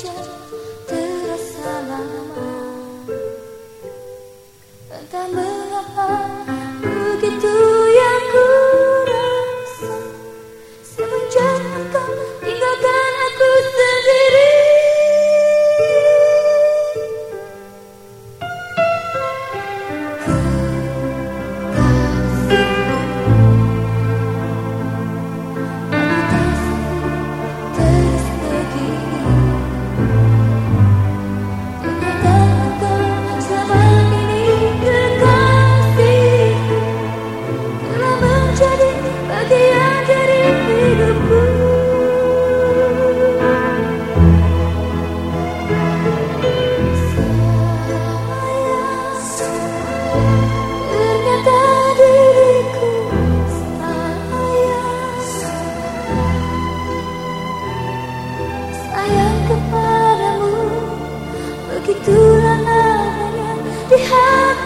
Just.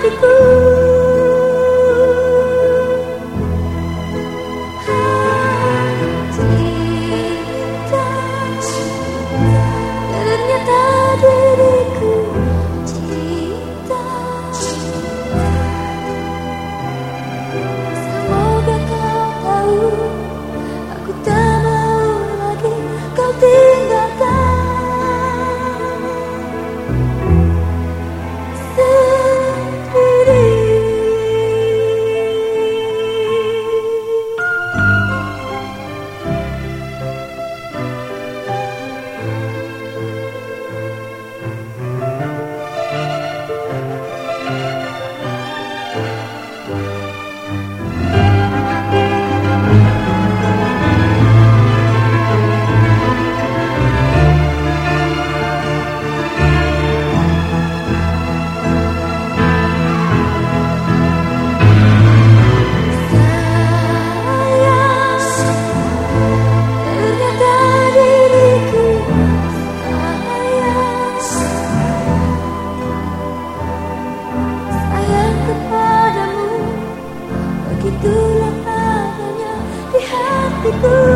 Hatiku Cinta Because